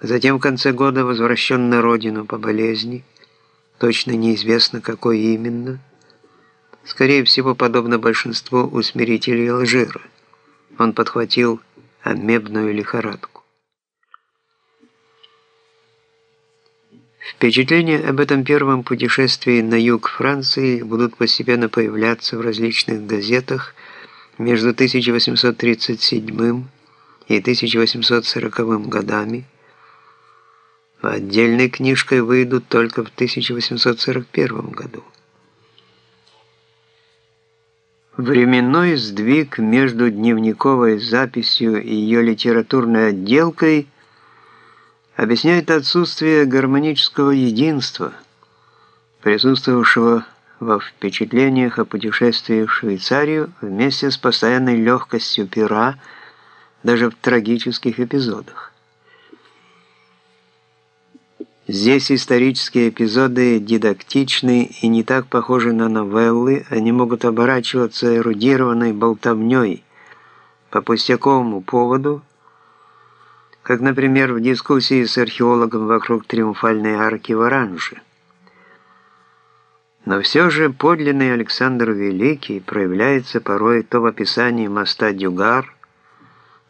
Затем в конце года возвращен на родину по болезни, точно неизвестно какой именно. Скорее всего, подобно большинству усмирителей Алжира. Он подхватил амебную лихорадку. Впечатления об этом первом путешествии на юг Франции будут постепенно появляться в различных газетах между 1837 и 1840 годами, отдельной книжкой выйдут только в 1841 году. Временной сдвиг между дневниковой записью и ее литературной отделкой объясняет отсутствие гармонического единства, присутствовавшего во впечатлениях о путешествии в Швейцарию вместе с постоянной легкостью пера даже в трагических эпизодах. Здесь исторические эпизоды дидактичны и не так похожи на новеллы, они могут оборачиваться эрудированной болтовней по пустяковому поводу, как, например, в дискуссии с археологом вокруг Триумфальной арки в Оранже. Но все же подлинный Александр Великий проявляется порой то в описании моста Дюгар,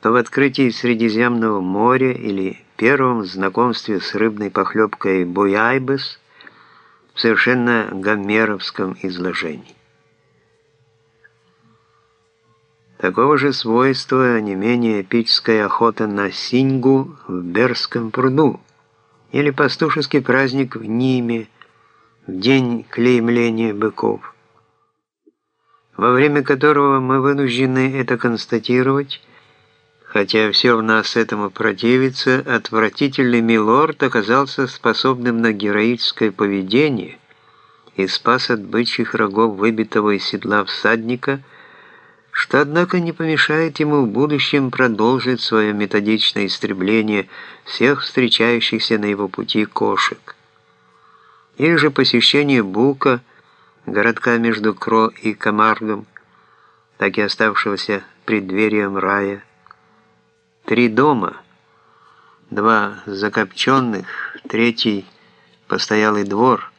то в открытии Средиземного моря или первом знакомстве с рыбной похлебкой буяйбес в совершенно гомеровском изложении. Такого же свойства не менее эпическая охота на синьгу в Берском пруду или пастушеский праздник в Ниме в день клеймления быков, во время которого мы вынуждены это констатировать, Хотя все в нас этому противится, отвратительный милорд оказался способным на героическое поведение и спас от бычьих рогов выбитого из седла всадника, что, однако, не помешает ему в будущем продолжить свое методичное истребление всех встречающихся на его пути кошек. Или же посещение Бука, городка между Кро и Камаргом, так и оставшегося преддверием рая, Три дома, два закопченных, третий постоялый двор.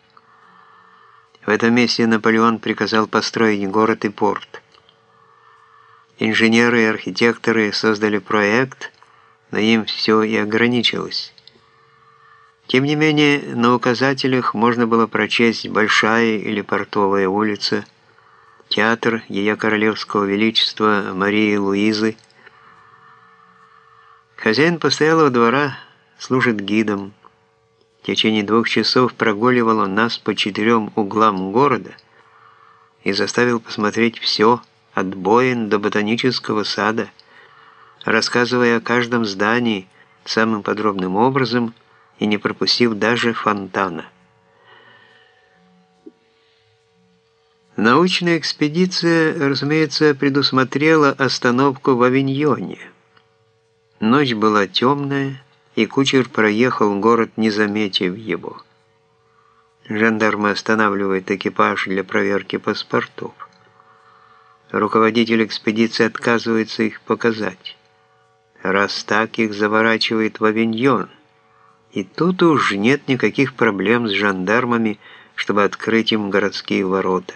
В этом месте Наполеон приказал построить город и порт. Инженеры и архитекторы создали проект, но им все и ограничилось. Тем не менее, на указателях можно было прочесть Большая или Портовая улица, театр Ее Королевского Величества Марии Луизы, Хозяин постоялого двора служит гидом. В течение двух часов прогуливал он нас по четырем углам города и заставил посмотреть все, от боин до ботанического сада, рассказывая о каждом здании самым подробным образом и не пропустив даже фонтана. Научная экспедиция, разумеется, предусмотрела остановку в Авиньоне – Ночь была темная, и кучер проехал город, не заметив его. Жандармы останавливают экипаж для проверки паспортов. Руководитель экспедиции отказывается их показать. Раз так, их заворачивает в авиньон. И тут уж нет никаких проблем с жандармами, чтобы открыть им городские ворота.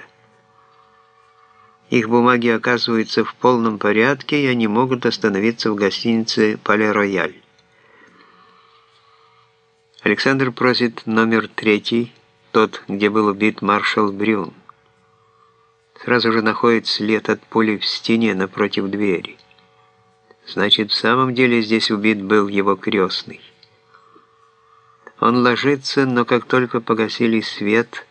Их бумаги оказываются в полном порядке, и они могут остановиться в гостинице «Пале-Рояль». Александр просит номер третий, тот, где был убит маршал Брюн. Сразу же находит след от пули в стене напротив двери. Значит, в самом деле здесь убит был его крестный. Он ложится, но как только погасили свет –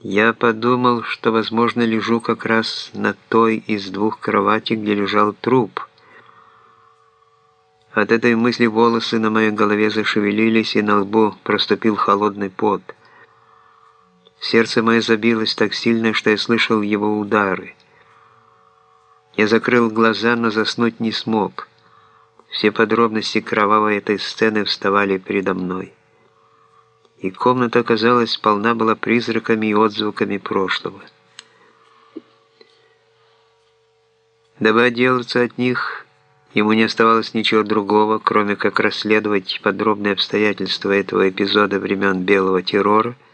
я подумал, что, возможно, лежу как раз на той из двух кроватей, где лежал труп. От этой мысли волосы на моей голове зашевелились, и на лбу проступил холодный пот. Сердце мое забилось так сильно, что я слышал его удары. Я закрыл глаза, но заснуть не смог. Все подробности кровавой этой сцены вставали передо мной и комната, казалось, полна была призраками и отзвуками прошлого. Дабы отделаться от них, Ему не оставалось ничего другого, кроме как расследовать подробные обстоятельства этого эпизода времен Белого террора –